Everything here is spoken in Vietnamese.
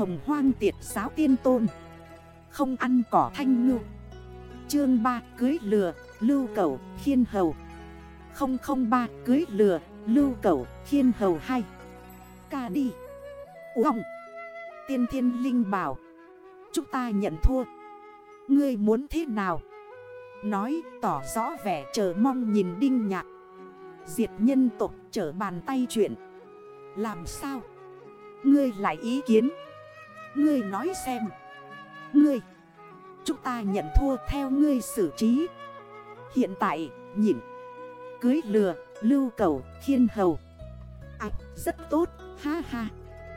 hồng hoang tiệt giáo tiên tôn. Không ăn cỏ thanh ngư. Chương 3 cưới lừa, lưu cẩu, khiên hầu. 003 cưới lừa, lưu cẩu, khiên hầu 2 Ca đi. Uông. Tiên thiên linh bảo. Chúng ta nhận thua. Ngươi muốn thế nào? Nói tỏ rõ vẻ chờ mong nhìn đinh nhạc. Diệt nhân tục trở bàn tay chuyện. Làm sao? Ngươi lại ý kiến? Ngươi nói xem. Ngươi, Chúng ta nhận thua theo ngươi xử trí. Hiện tại nhịn Cưới lừa, Lưu cầu, khiên hầu. À rất tốt, Ha ha.